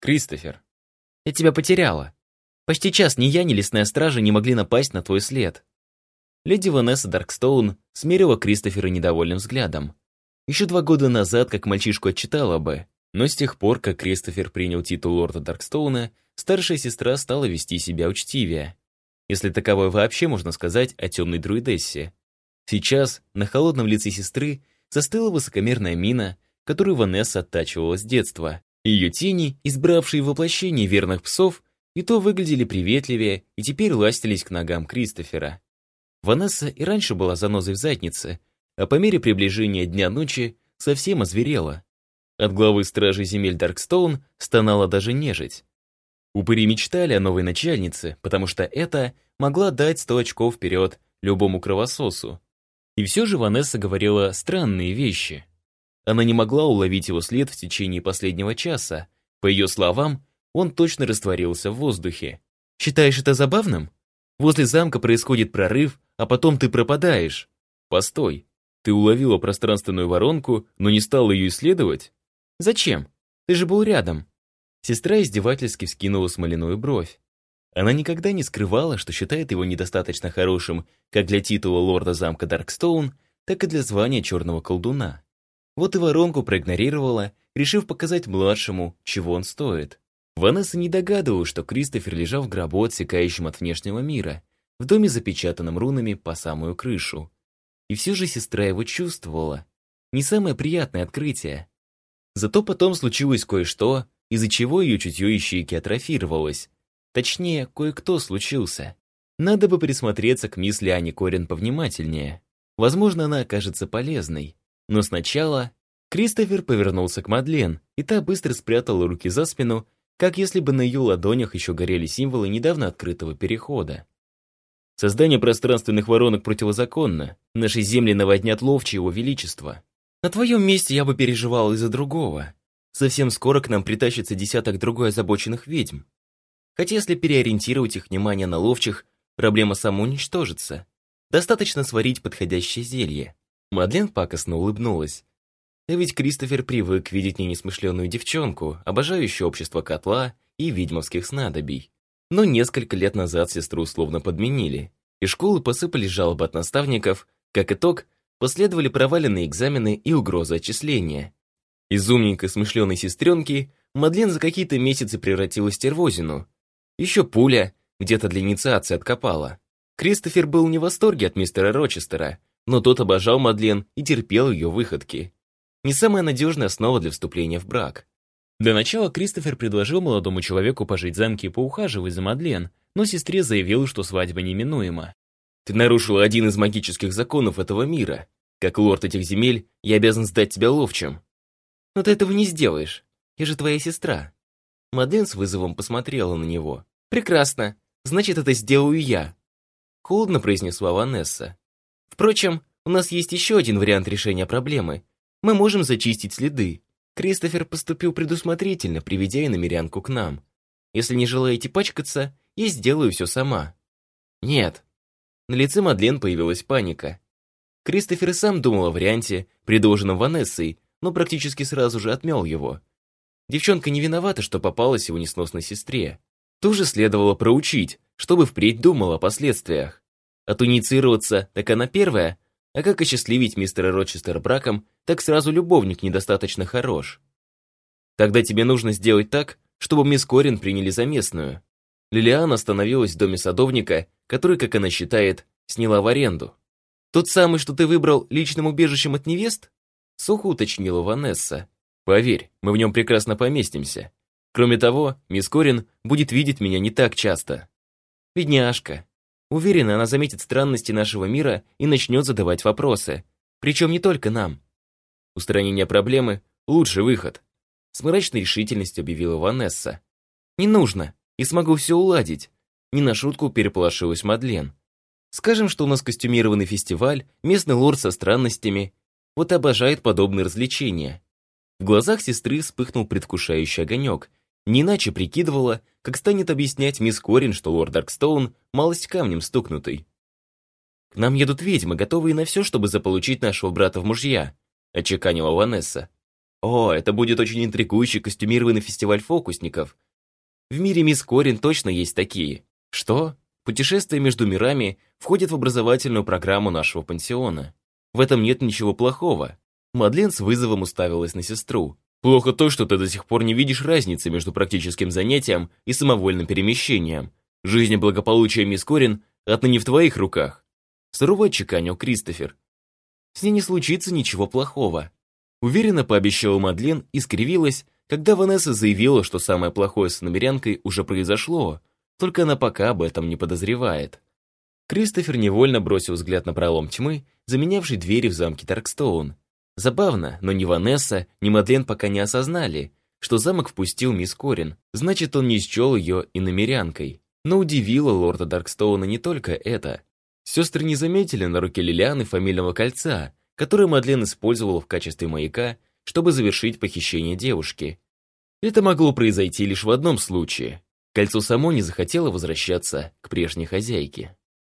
Кристофер. Я тебя потеряла. Почти час ни я, ни лесная стража не могли напасть на твой след. Леди Ванесса Даркстоун смерила Кристофера недовольным взглядом. Еще два года назад, как мальчишку отчитала бы, но с тех пор, как Кристофер принял титул лорда Даркстоуна, старшая сестра стала вести себя учтивее. Если таковое вообще можно сказать о темной друидессе. Сейчас на холодном лице сестры застыла высокомерная мина, которую Ванесса оттачивала с детства. Ее тени, избравшие воплощение верных псов, и то выглядели приветливее и теперь ластились к ногам Кристофера. Ванесса и раньше была занозой в заднице, а по мере приближения дня-ночи совсем озверела. От главы стражи земель Даркстоун стонала даже нежить. Упыри мечтали о новой начальнице, потому что это могла дать сто очков вперед любому кровососу. И все же Ванесса говорила странные вещи. Она не могла уловить его след в течение последнего часа. По ее словам, он точно растворился в воздухе. «Считаешь это забавным? Возле замка происходит прорыв, а потом ты пропадаешь. Постой, ты уловила пространственную воронку, но не стала ее исследовать? Зачем? Ты же был рядом. Сестра издевательски вскинула смоляную бровь. Она никогда не скрывала, что считает его недостаточно хорошим как для титула лорда замка Даркстоун, так и для звания черного колдуна. Вот и воронку проигнорировала, решив показать младшему, чего он стоит. Ванесса не догадывалась, что Кристофер лежал в гробу, отсекающем от внешнего мира, в доме, запечатанном рунами по самую крышу. И все же сестра его чувствовала. Не самое приятное открытие. Зато потом случилось кое-что, из-за чего ее чутье ищейки атрофировалось. Точнее, кое-кто случился. Надо бы присмотреться к мисс Лиане Корин повнимательнее. Возможно, она окажется полезной. Но сначала Кристофер повернулся к Мадлен, и та быстро спрятала руки за спину, как если бы на ее ладонях еще горели символы недавно открытого перехода. Создание пространственных воронок противозаконно. Наши земли наводнят ловчие его величество. На твоем месте я бы переживал из-за другого. Совсем скоро к нам притащится десяток другой озабоченных ведьм. Хотя если переориентировать их внимание на ловчих, проблема самоуничтожится. Достаточно сварить подходящее зелье. Мадлен пакостно улыбнулась. А ведь Кристофер привык видеть не несмышленную девчонку, обожающую общество котла и ведьмовских снадобий. Но несколько лет назад сестру словно подменили. и школы посыпались жалобы от наставников. Как итог, последовали проваленные экзамены и угрозы отчисления. Из умненькой смышленой сестренки Мадлен за какие-то месяцы превратилась в тервозину. Еще пуля где-то для инициации откопала. Кристофер был не в восторге от мистера Рочестера, но тот обожал Мадлен и терпел ее выходки. Не самая надежная основа для вступления в брак. Для начала Кристофер предложил молодому человеку пожить в замке и поухаживать за Мадлен, но сестре заявил, что свадьба неминуема. «Ты нарушил один из магических законов этого мира. Как лорд этих земель, я обязан сдать тебя ловчим». «Но ты этого не сделаешь. Я же твоя сестра». Мадлен с вызовом посмотрела на него. «Прекрасно. Значит, это сделаю я», — холодно произнесла Ванесса. «Впрочем, у нас есть еще один вариант решения проблемы. Мы можем зачистить следы. Кристофер поступил предусмотрительно, приведя иномерянку к нам. Если не желаете пачкаться, я сделаю все сама. Нет. На лице Мадлен появилась паника. Кристофер сам думал о варианте, предложенном Ванессой, но практически сразу же отмел его. Девчонка не виновата, что попалась его несносной сестре. Тоже следовало проучить, чтобы впредь думал о последствиях. Отуницироваться, так она первая, а как осчастливить мистера Рочестера браком, так сразу любовник недостаточно хорош. Тогда тебе нужно сделать так, чтобы мисс Корин приняли за местную. Лилиан остановилась в доме садовника, который, как она считает, сняла в аренду. Тот самый, что ты выбрал личным убежищем от невест? Сухо уточнила Ванесса. Поверь, мы в нем прекрасно поместимся. Кроме того, мисс Корин будет видеть меня не так часто. Бедняжка. Уверена, она заметит странности нашего мира и начнет задавать вопросы. Причем не только нам. Устранение проблемы – лучший выход. С мрачной решительностью объявила Ванесса. Не нужно, и смогу все уладить. Не на шутку переполошилась Мадлен. Скажем, что у нас костюмированный фестиваль, местный лорд со странностями. Вот обожает подобные развлечения. В глазах сестры вспыхнул предвкушающий огонек, не иначе прикидывала, как станет объяснять мисс Корин, что лорд Даркстоун малость камнем стукнутый. «К нам едут ведьмы, готовые на все, чтобы заполучить нашего брата в мужья», — отчеканила Ванесса. О, это будет очень интригующий костюмированный фестиваль фокусников. В мире мисс Корин точно есть такие. Что? Путешествие между мирами входит в образовательную программу нашего пансиона. В этом нет ничего плохого. Мадлен с вызовом уставилась на сестру. Плохо то, что ты до сих пор не видишь разницы между практическим занятием и самовольным перемещением. Жизнь и благополучие мисс Корин отныне в твоих руках. Сурово отчеканил Кристофер. С ней не случится ничего плохого. Уверенно пообещала Мадлен и скривилась, когда Ванесса заявила, что самое плохое с намерянкой уже произошло, только она пока об этом не подозревает. Кристофер невольно бросил взгляд на пролом тьмы, заменявший двери в замке Таркстоун. Забавно, но ни Ванесса, ни Мадлен пока не осознали, что замок впустил мисс Корин, значит, он не счел ее и намерянкой. Но удивило лорда Даркстоуна не только это. Сестры не заметили на руке Лилианы фамильного кольца, которое Мадлен использовала в качестве маяка, чтобы завершить похищение девушки. Это могло произойти лишь в одном случае. Кольцо само не захотело возвращаться к прежней хозяйке.